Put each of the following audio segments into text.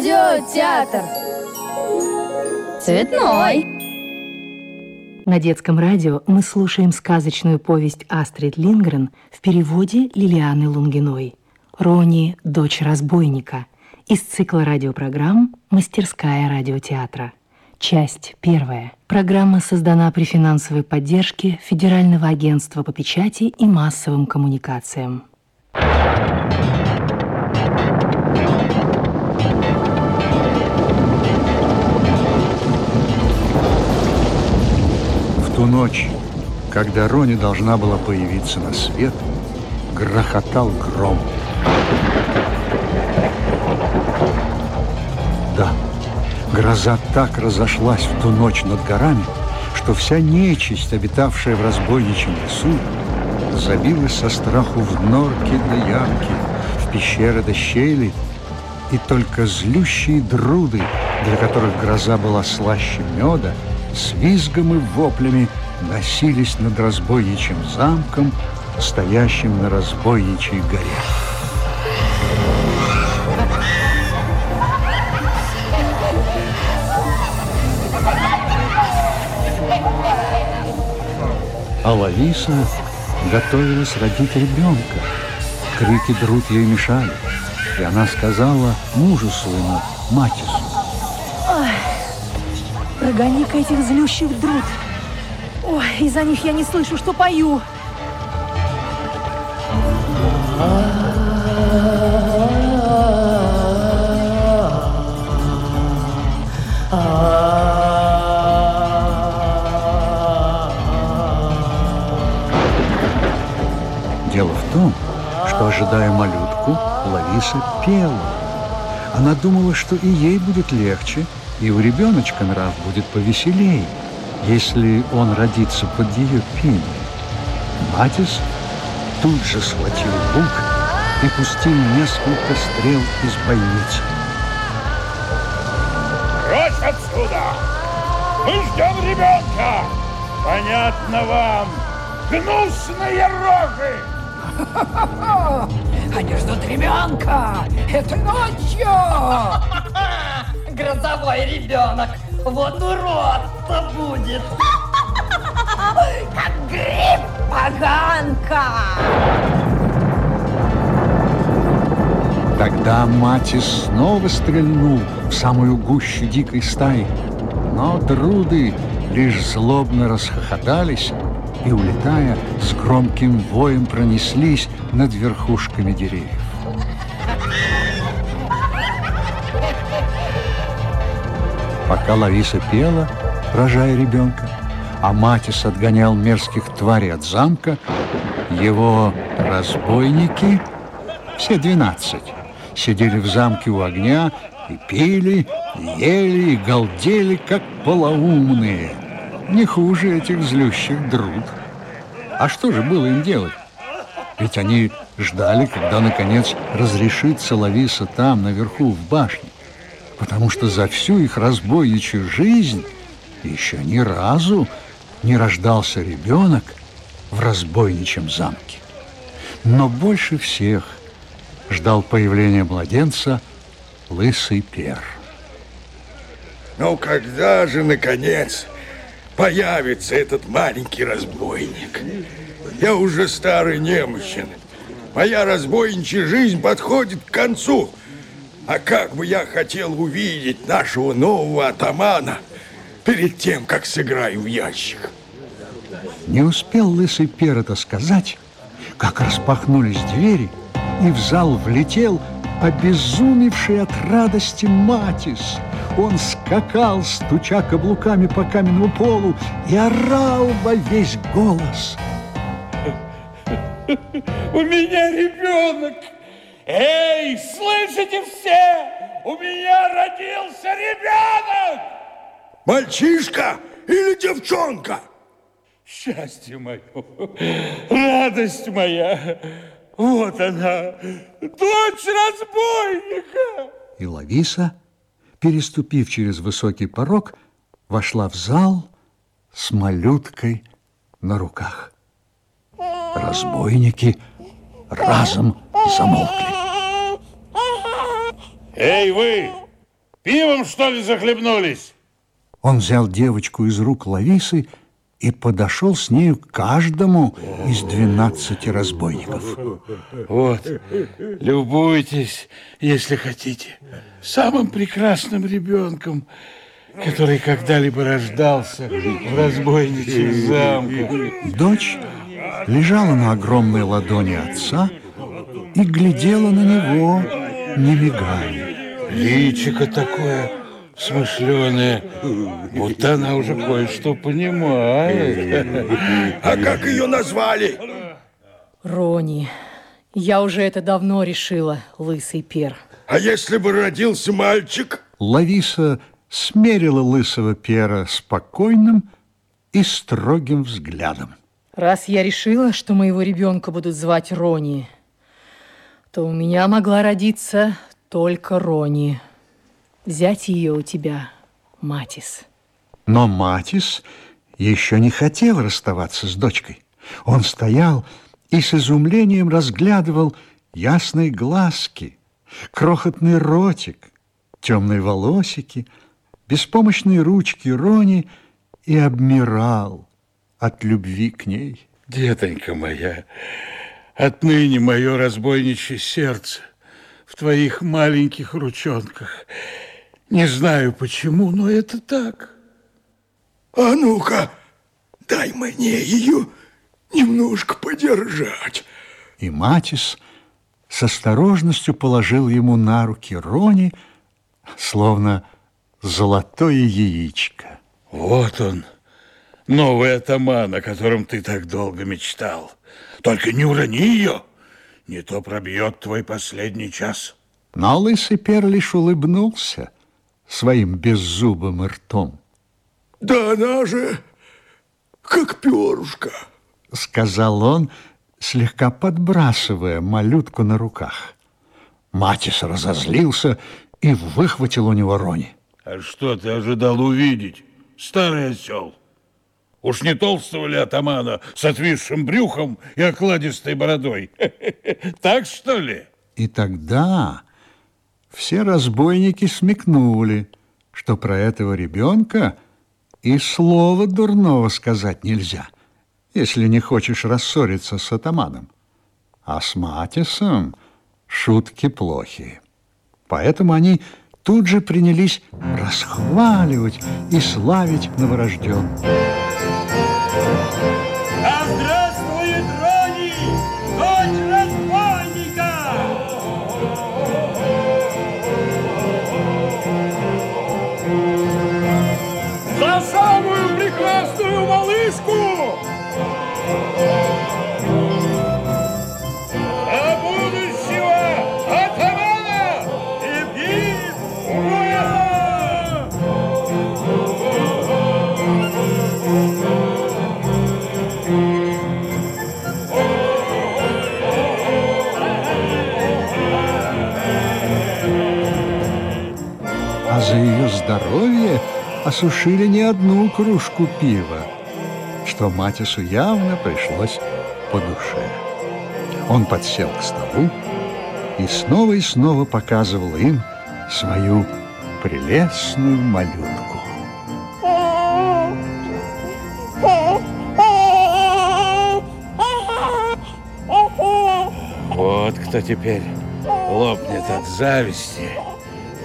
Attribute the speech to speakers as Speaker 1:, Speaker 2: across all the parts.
Speaker 1: Радиотеатр. Цветной.
Speaker 2: На детском радио мы слушаем сказочную повесть Астрид Лингрен в переводе Лилианы Лунгиной «Рони, дочь разбойника» из цикла радиопрограмм «Мастерская радиотеатра». Часть первая. Программа создана при финансовой поддержке Федерального агентства по печати и массовым коммуникациям.
Speaker 3: В ту ночь, когда Рони должна была появиться на свет, грохотал гром. Да, гроза так разошлась в ту ночь над горами, что вся нечисть, обитавшая в разбойничьем лесу, забилась со страху в норки да ямки, в пещеры да щели, и только злющие друды, для которых гроза была слаще меда, с визгом и воплями носились над разбойничьим замком, стоящим на разбойничьей горе. А Лависа готовилась родить ребенка. Крики друг ей мешали. И она сказала мужу своему, Матису,
Speaker 2: Прогони-ка этих злющих друд. Ой, из-за них я не слышу, что пою.
Speaker 3: Дело в том, что, ожидая малютку, Лариса пела. Она думала, что и ей будет легче, и у ребеночка нрав будет повеселей, если он родится под ее пение. Матис тут же схватил лук и пустил несколько стрел из бойницы.
Speaker 4: Прочь отсюда! Мы ждем ребенка! Понятно вам! Гнусные рожи!
Speaker 5: Они ждут ребенка этой ночью.
Speaker 6: Грозовой ребенок. Вот урод-то будет.
Speaker 5: Как гриб поганка.
Speaker 3: Тогда Матис снова стрельнул в самую гущу дикой стаи. Но друды лишь злобно расхохотались и, улетая, с громким воем пронеслись над верхушками деревьев. Пока Лариса пела, рожая ребенка, а Матис отгонял мерзких тварей от замка, его разбойники, все двенадцать, сидели в замке у огня и пили, и ели, и галдели, как полоумные. Не хуже этих злющих друд. А что же было им делать? Ведь они ждали, когда, наконец, разрешится Лависа там, наверху, в башне. Потому что за всю их разбойничью жизнь еще ни разу не рождался ребенок в разбойничьем замке. Но больше всех ждал появления младенца лысый пер.
Speaker 4: Ну, когда же, наконец, появится этот маленький разбойник? Я уже старый немощен. Моя разбойничья жизнь подходит к концу. А как бы я хотел увидеть нашего нового атамана перед тем, как сыграю в ящик.
Speaker 3: Не успел лысый пер это сказать, как распахнулись двери, и в зал влетел обезумевший от радости Матис. Он скакал, стуча каблуками по каменному полу, и орал во весь голос.
Speaker 4: У меня ребенок! Эй, слышите все? У меня родился ребенок! Мальчишка или девчонка? Счастье мое, радость моя, вот она, дочь разбойника.
Speaker 3: И Лависа, переступив через высокий порог, вошла в зал с малюткой на руках. Разбойники разом замолкли.
Speaker 4: Эй, вы,
Speaker 1: Пивом, что ли, захлебнулись?
Speaker 3: Он взял девочку из рук Лависы и подошел с нею к каждому из двенадцати разбойников.
Speaker 1: Вот, любуйтесь, если хотите, самым прекрасным ребенком, который когда-либо рождался в разбойничьих замках.
Speaker 3: Дочь лежала на огромной ладони отца и глядела на него, не мигая.
Speaker 1: Личико такое смышленая, будто она уже кое-что понимает.
Speaker 4: А как ее назвали?
Speaker 2: Рони, я уже это давно решила, лысый пер.
Speaker 4: А если бы родился мальчик?
Speaker 3: Лависа смерила лысого пера спокойным и строгим взглядом.
Speaker 2: Раз я решила, что моего ребенка будут звать Рони, то у меня могла родиться только Рони. Взять ее у тебя, Матис.
Speaker 3: Но Матис еще не хотел расставаться с дочкой. Он стоял и с изумлением разглядывал ясные глазки, крохотный ротик, темные волосики, беспомощные ручки Рони и обмирал от любви к ней.
Speaker 1: Детонька моя, отныне мое разбойничье сердце в твоих маленьких ручонках. Не знаю почему, но это так.
Speaker 4: А ну-ка, дай мне ее немножко подержать.
Speaker 3: И Матис с осторожностью положил ему на руки Рони, словно золотое яичко.
Speaker 1: Вот он, новый атаман, о котором ты так долго мечтал. Только не урони ее, не то пробьет твой последний час.
Speaker 3: Но лысый пер лишь улыбнулся своим беззубым ртом.
Speaker 4: Да она же как перышко,
Speaker 3: сказал он, слегка подбрасывая малютку на руках. Матис разозлился и выхватил у него Рони.
Speaker 1: А что ты ожидал увидеть, старый осел? Уж не толстого ли атамана с отвисшим брюхом и окладистой бородой? Так что ли?
Speaker 3: И тогда все разбойники смекнули, что про этого ребенка и слова дурного сказать нельзя, если не хочешь рассориться с атаманом. А с Матисом шутки плохие. Поэтому они тут же принялись расхваливать и славить новорожденного.
Speaker 1: За будущего атамана! Евгений! Ура!
Speaker 3: А за ее здоровье осушили не одну кружку пива, что Матису явно пришлось по душе. Он подсел к столу и снова и снова показывал им свою прелестную малютку.
Speaker 1: Вот кто теперь лопнет от зависти,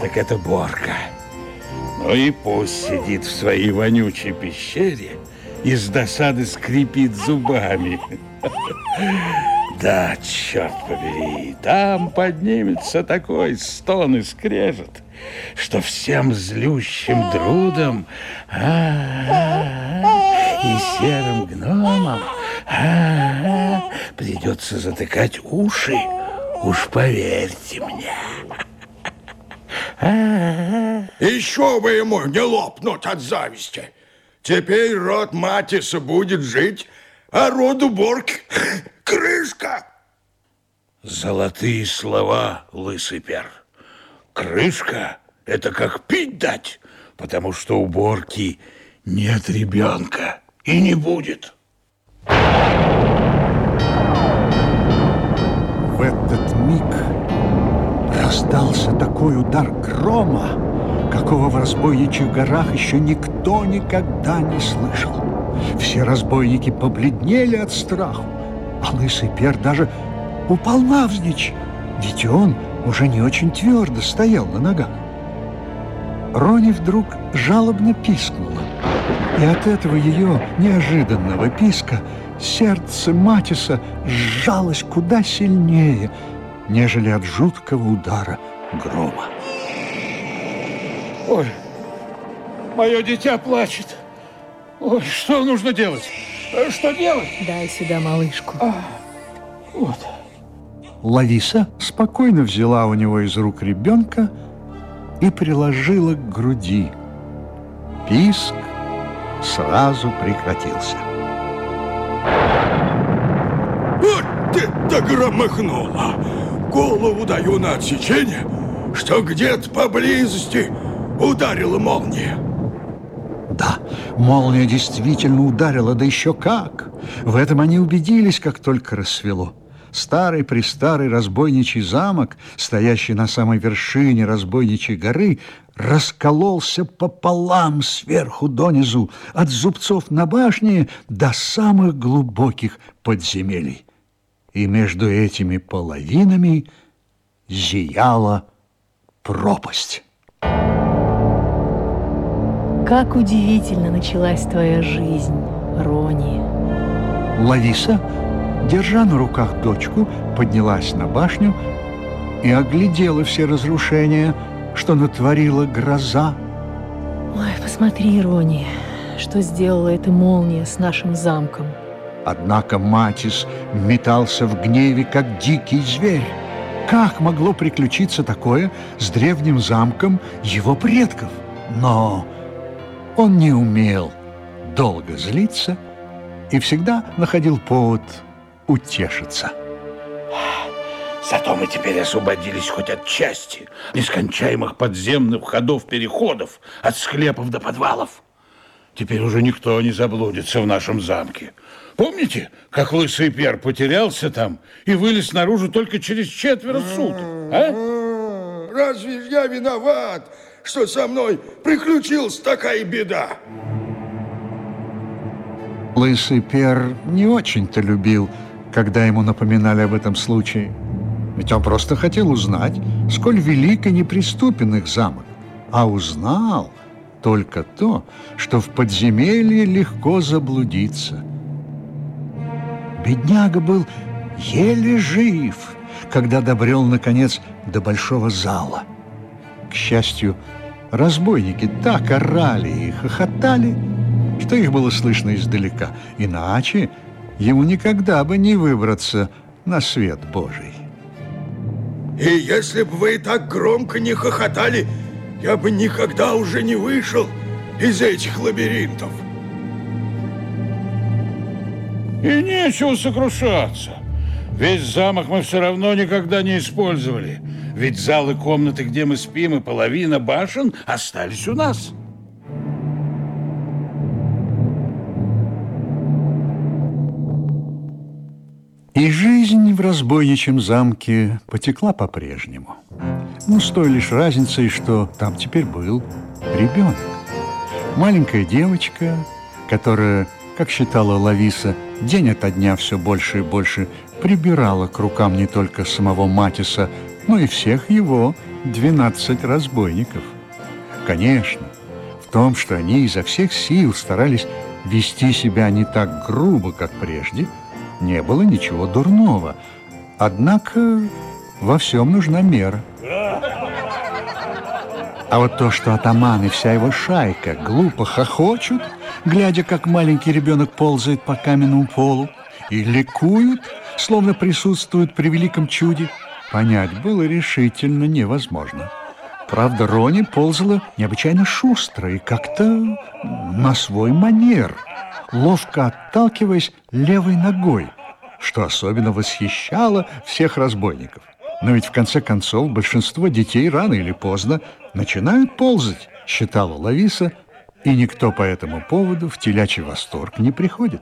Speaker 1: так это Борка. Ну и пусть сидит в своей вонючей пещере и с досады скрипит зубами. Да, черт побери, там поднимется такой стон и скрежет, что всем злющим друдам а-а-а, и серым гномам а-а-а, придется затыкать уши, уж поверьте мне.
Speaker 4: Еще бы ему не лопнуть от зависти. Теперь род Матиса будет жить, а роду Борг крышка.
Speaker 1: Золотые слова, лысый пер. Крышка – это как пить дать, потому что у Борки нет ребенка и не будет.
Speaker 3: В этот миг раздался такой удар грома, какого в разбойничьих горах еще никто никогда не слышал. Все разбойники побледнели от страху, а лысый пер даже упал навзничь, ведь он уже не очень твердо стоял на ногах. Рони вдруг жалобно пискнула, и от этого ее неожиданного писка сердце Матиса сжалось куда сильнее, нежели от жуткого удара грома.
Speaker 1: Ой, мое дитя плачет. Ой, что нужно делать? Что делать?
Speaker 2: Дай сюда малышку.
Speaker 1: Вот.
Speaker 3: Лависа спокойно взяла у него из рук ребенка и приложила к груди. Писк сразу прекратился.
Speaker 4: Вот ты-то громыхнула! Голову даю на отсечение, что где-то поблизости ударила молния.
Speaker 3: Да, молния действительно ударила, да еще как! В этом они убедились, как только рассвело. Старый-престарый разбойничий замок, стоящий на самой вершине разбойничьей горы, раскололся пополам сверху донизу, от зубцов на башне до самых глубоких подземелий. И между этими половинами зияла пропасть.
Speaker 2: Как удивительно началась твоя жизнь, Рони.
Speaker 3: Лависа, держа на руках дочку, поднялась на башню и оглядела все разрушения, что натворила гроза.
Speaker 2: Ой, посмотри, Рони, что сделала эта молния с нашим замком.
Speaker 3: Однако Матис метался в гневе, как дикий зверь. Как могло приключиться такое с древним замком его предков? Но он не умел долго злиться и всегда находил повод утешиться.
Speaker 1: Зато мы теперь освободились хоть от части нескончаемых подземных ходов-переходов, от склепов до подвалов. Теперь уже никто не заблудится в нашем замке. Помните, как лысый пер потерялся там и вылез наружу только через четверо суток? А?
Speaker 4: М, Разве я виноват, что со мной приключилась такая беда?
Speaker 3: Лысый Пер не очень-то любил, когда ему напоминали об этом случае. Ведь он просто хотел узнать, сколь велик и неприступен их замок. А узнал только то, что в подземелье легко заблудиться. Бедняга был еле жив, когда добрел, наконец, до большого зала. К счастью, разбойники так орали и хохотали, что их было слышно издалека. Иначе ему никогда бы не выбраться на свет Божий.
Speaker 4: И если бы вы так громко не хохотали, я бы никогда уже не вышел из этих лабиринтов.
Speaker 1: И нечего сокрушаться. Весь замок мы все равно никогда не использовали. Ведь залы комнаты, где мы спим, и половина башен остались у нас.
Speaker 3: И жизнь в разбойничьем замке потекла по-прежнему. Ну, с той лишь разницей, что там теперь был ребенок. Маленькая девочка, которая, как считала Лависа, день ото дня все больше и больше прибирала к рукам не только самого Матиса, но и всех его 12 разбойников. Конечно, в том, что они изо всех сил старались вести себя не так грубо, как прежде, не было ничего дурного. Однако во всем нужна мера. А вот то, что атаман и вся его шайка глупо хохочут, глядя, как маленький ребенок ползает по каменному полу, и ликуют, словно присутствуют при великом чуде, понять было решительно невозможно. Правда, Рони ползала необычайно шустро и как-то на свой манер, ловко отталкиваясь левой ногой, что особенно восхищало всех разбойников. Но ведь в конце концов большинство детей рано или поздно начинают ползать, считала Лависа, и никто по этому поводу в телячий восторг не приходит.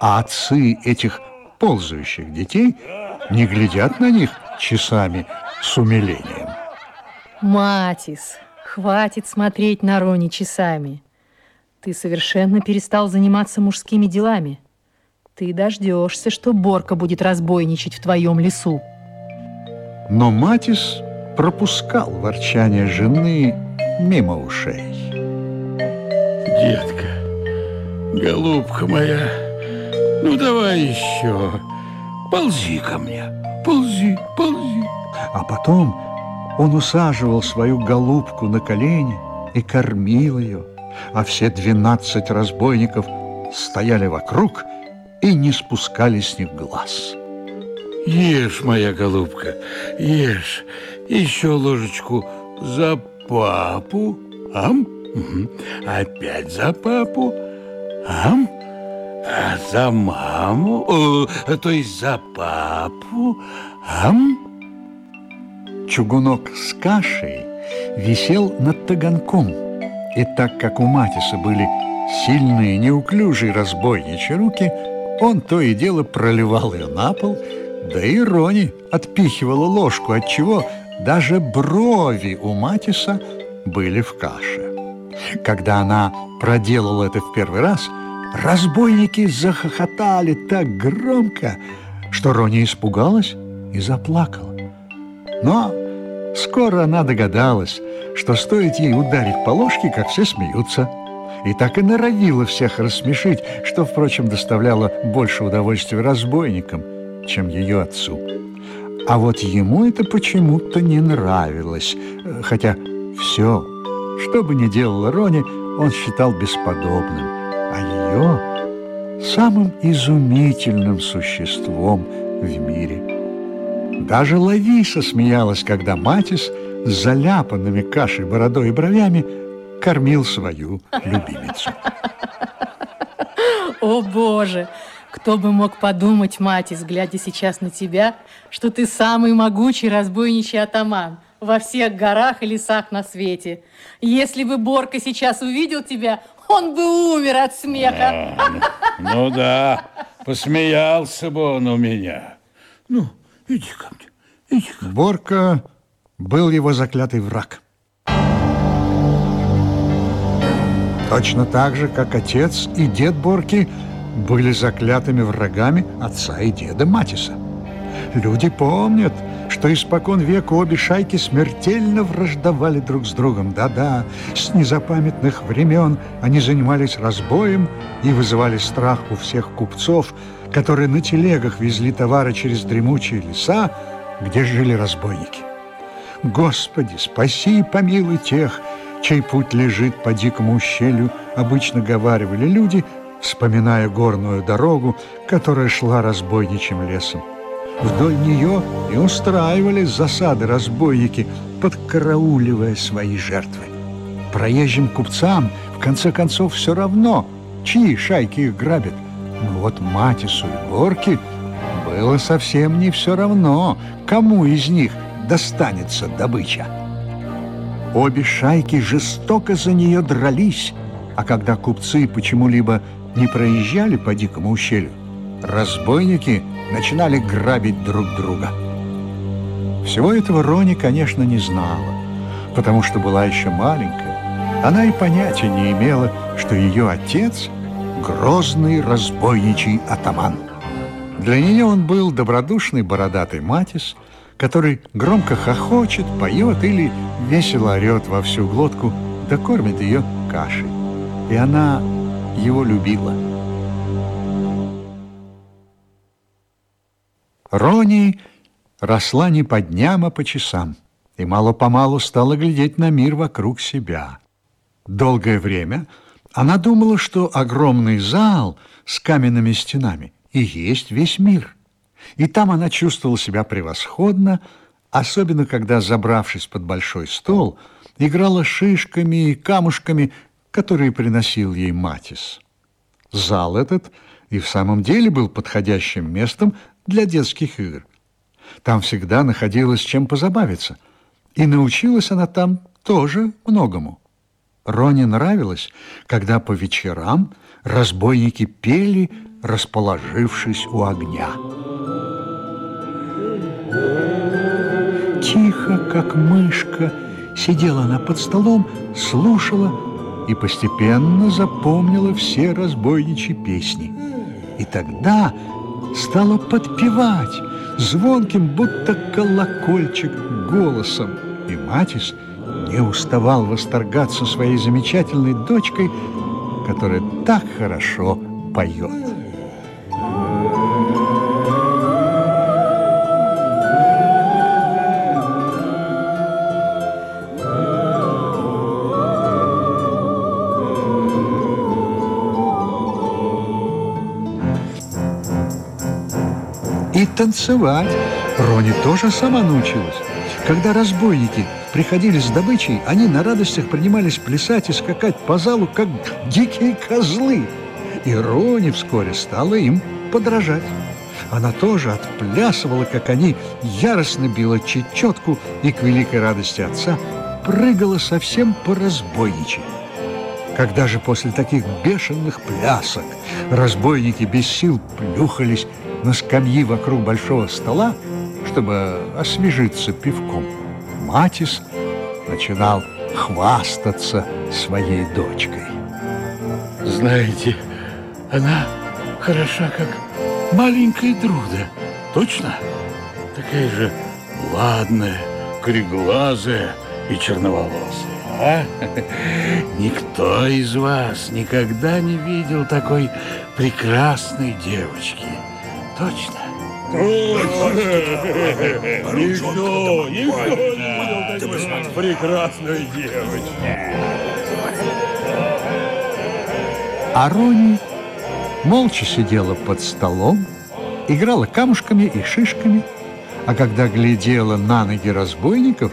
Speaker 3: А отцы этих ползающих детей не глядят на них часами с умилением.
Speaker 2: Матис, Хватит смотреть на Рони часами. Ты совершенно перестал заниматься мужскими делами. Ты дождешься, что Борка будет разбойничать в твоем лесу.
Speaker 3: Но Матис пропускал ворчание жены мимо ушей.
Speaker 1: Детка, голубка моя, ну давай еще. Ползи ко мне, ползи, ползи.
Speaker 3: А потом он усаживал свою голубку на колени и кормил ее, а все двенадцать разбойников стояли вокруг и не спускали с них глаз.
Speaker 1: Ешь, моя голубка, ешь. Еще ложечку за папу. Ам? Опять за папу. Ам? А за маму, О, то есть за папу. Ам?
Speaker 3: Чугунок с кашей висел над таганком, и так как у Матиса были сильные, неуклюжие разбойничьи руки, он то и дело проливал ее на пол, да и Рони отпихивала ложку, отчего даже брови у Матиса были в каше. Когда она проделала это в первый раз, разбойники захохотали так громко, что Рони испугалась и заплакала. Но скоро она догадалась, что стоит ей ударить по ложке, как все смеются. И так и норовила всех рассмешить, что, впрочем, доставляло больше удовольствия разбойникам, чем ее отцу. А вот ему это почему-то не нравилось, э, хотя все, что бы ни делала Рони, он считал бесподобным, а ее самым изумительным существом в мире. Даже Лависа смеялась, когда Матис с заляпанными кашей, бородой и бровями кормил свою любимицу.
Speaker 2: О, Боже! Кто бы мог подумать, Матис, глядя сейчас на тебя, что ты самый могучий разбойничий атаман во всех горах и лесах на свете. Если бы Борка сейчас увидел тебя, он бы умер от смеха.
Speaker 1: Ну да, посмеялся бы он у меня. Ну, иди ко мне, иди ко мне.
Speaker 3: Борка был его заклятый враг. Точно так же, как отец и дед Борки были заклятыми врагами отца и деда Матиса. Люди помнят, что испокон века обе шайки смертельно враждовали друг с другом. Да-да, с незапамятных времен они занимались разбоем и вызывали страх у всех купцов, которые на телегах везли товары через дремучие леса, где жили разбойники. Господи, спаси и помилуй тех, чей путь лежит по дикому ущелью, обычно говаривали люди, вспоминая горную дорогу, которая шла разбойничьим лесом. Вдоль нее и устраивались засады разбойники, подкарауливая свои жертвы. Проезжим купцам, в конце концов, все равно, чьи шайки их грабят. Но вот Матису и Борке было совсем не все равно, кому из них достанется добыча. Обе шайки жестоко за нее дрались, а когда купцы почему-либо не проезжали по дикому ущелью, разбойники начинали грабить друг друга. Всего этого Рони, конечно, не знала, потому что была еще маленькая. Она и понятия не имела, что ее отец – грозный разбойничий атаман. Для нее он был добродушный бородатый Матис, который громко хохочет, поет или весело орет во всю глотку, да кормит ее кашей. И она его любила. Рони росла не по дням, а по часам, и мало-помалу стала глядеть на мир вокруг себя. Долгое время она думала, что огромный зал с каменными стенами и есть весь мир. И там она чувствовала себя превосходно, особенно когда, забравшись под большой стол, играла шишками и камушками, которые приносил ей Матис. Зал этот и в самом деле был подходящим местом для детских игр. Там всегда находилось чем позабавиться, и научилась она там тоже многому. Роне нравилось, когда по вечерам разбойники пели, расположившись у огня. Тихо, как мышка, Сидела она под столом, слушала и постепенно запомнила все разбойничьи песни. И тогда стала подпевать звонким, будто колокольчик, голосом. И Матис не уставал восторгаться своей замечательной дочкой, которая так хорошо поет. Танцевать Рони тоже сама научилась. Когда разбойники приходили с добычей, они на радостях принимались плясать и скакать по залу, как дикие козлы. И Рони вскоре стала им подражать. Она тоже отплясывала, как они, яростно била чечетку и, к великой радости отца, прыгала совсем по-разбойничьи. Когда же после таких бешеных плясок разбойники без сил плюхались на скамьи вокруг большого стола, чтобы освежиться пивком, Матис начинал хвастаться своей дочкой.
Speaker 1: Знаете, она хороша, как маленькая Друда. Точно? Такая же ладная, кореглазая и черноволосая. А? Никто из вас никогда не видел такой прекрасной девочки. Точно?
Speaker 7: Никто, никто не видел такой прекрасной девочки.
Speaker 3: А Рони молча сидела под столом, играла камушками и шишками, а когда глядела на ноги разбойников,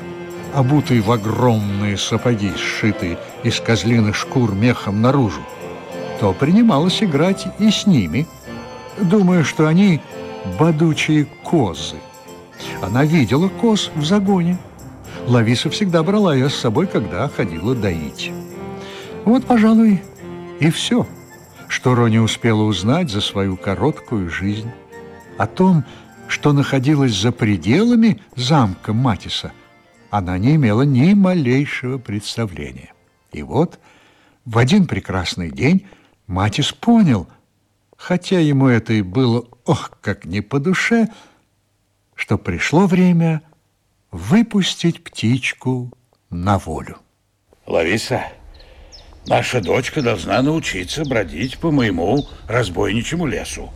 Speaker 3: обутые в огромные сапоги, сшитые из козлиных шкур мехом наружу, то принималась играть и с ними, думая, что они бодучие козы. Она видела коз в загоне. Лависа всегда брала ее с собой, когда ходила доить. Вот, пожалуй, и все, что Рони успела узнать за свою короткую жизнь. О том, что находилось за пределами замка Матиса, она не имела ни малейшего представления. И вот в один прекрасный день Матис понял, хотя ему это и было, ох, как не по душе, что пришло время выпустить птичку на волю.
Speaker 1: Лариса, наша дочка должна научиться бродить по моему разбойничьему лесу.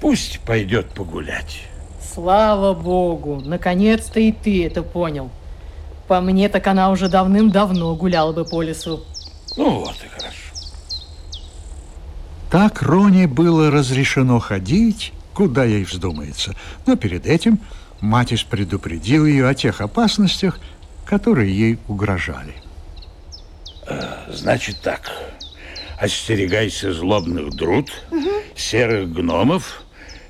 Speaker 1: Пусть пойдет погулять.
Speaker 2: Слава богу, наконец-то и ты это понял. По мне, так она уже давным-давно гуляла бы по лесу.
Speaker 1: Ну вот и хорошо.
Speaker 3: Так Рони было разрешено ходить, куда ей вздумается. Но перед этим Матис предупредил ее о тех опасностях, которые ей угрожали.
Speaker 1: Значит так, остерегайся злобных друд, серых гномов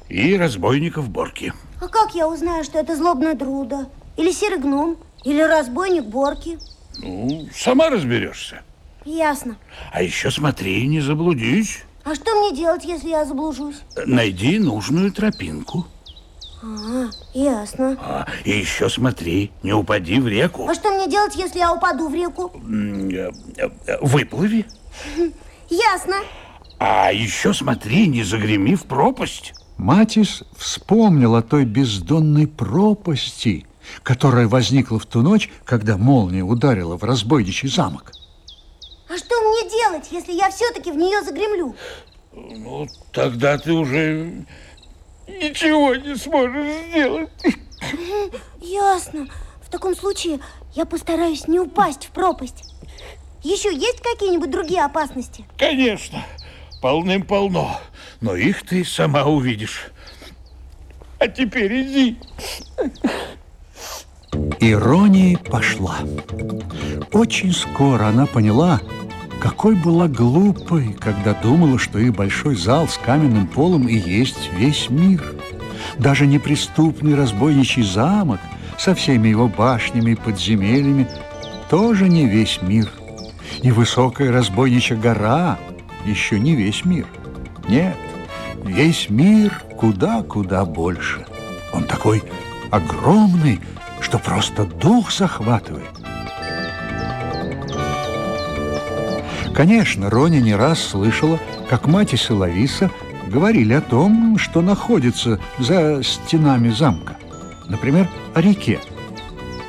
Speaker 1: и разбойников Борки.
Speaker 8: А как я узнаю, что это злобная друда? Или серый гном? Или разбойник Борки?
Speaker 1: Ну, сама разберешься.
Speaker 8: Ясно.
Speaker 1: А еще смотри, не заблудись.
Speaker 8: А что мне делать, если я заблужусь?
Speaker 1: Найди нужную тропинку.
Speaker 8: А, ясно.
Speaker 1: А, и еще смотри, не упади в реку.
Speaker 8: А что мне делать, если я упаду в реку?
Speaker 1: М, э, э, Выплыви.
Speaker 8: Ясно.
Speaker 1: А еще смотри, не загреми в пропасть.
Speaker 3: Матис вспомнил о той бездонной пропасти, которая возникла в ту ночь, когда молния ударила в разбойничий замок.
Speaker 8: А что мне делать, если я все-таки в нее загремлю?
Speaker 1: Ну, тогда ты уже ничего не сможешь сделать.
Speaker 8: Ясно. В таком случае я постараюсь не упасть в пропасть. Еще есть какие-нибудь другие опасности?
Speaker 1: Конечно, полным-полно. Но их ты сама увидишь. А теперь иди.
Speaker 3: Ирония пошла. Очень скоро она поняла, какой была глупой, когда думала, что их большой зал с каменным полом и есть весь мир. Даже неприступный разбойничий замок со всеми его башнями и подземельями тоже не весь мир. И высокая разбойничья гора еще не весь мир. Нет, весь мир куда-куда больше. Он такой огромный, что просто дух захватывает. Конечно, Роня не раз слышала, как мать и Соловиса говорили о том, что находится за стенами замка. Например, о реке.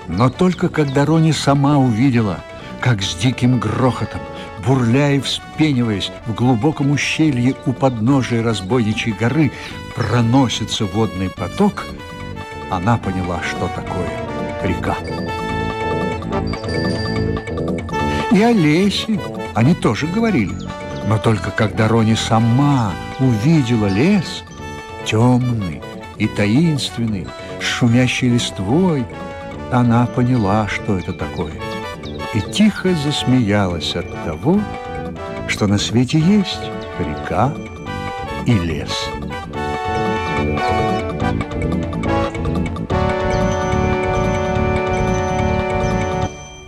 Speaker 3: Но только когда Рони сама увидела, как с диким грохотом, бурляя и вспениваясь в глубоком ущелье у подножия разбойничьей горы, проносится водный поток, она поняла, что такое река. И о лесе они тоже говорили. Но только когда Рони сама увидела лес, темный и таинственный, с шумящей листвой, она поняла, что это такое. И тихо засмеялась от того, что на свете есть река и лес.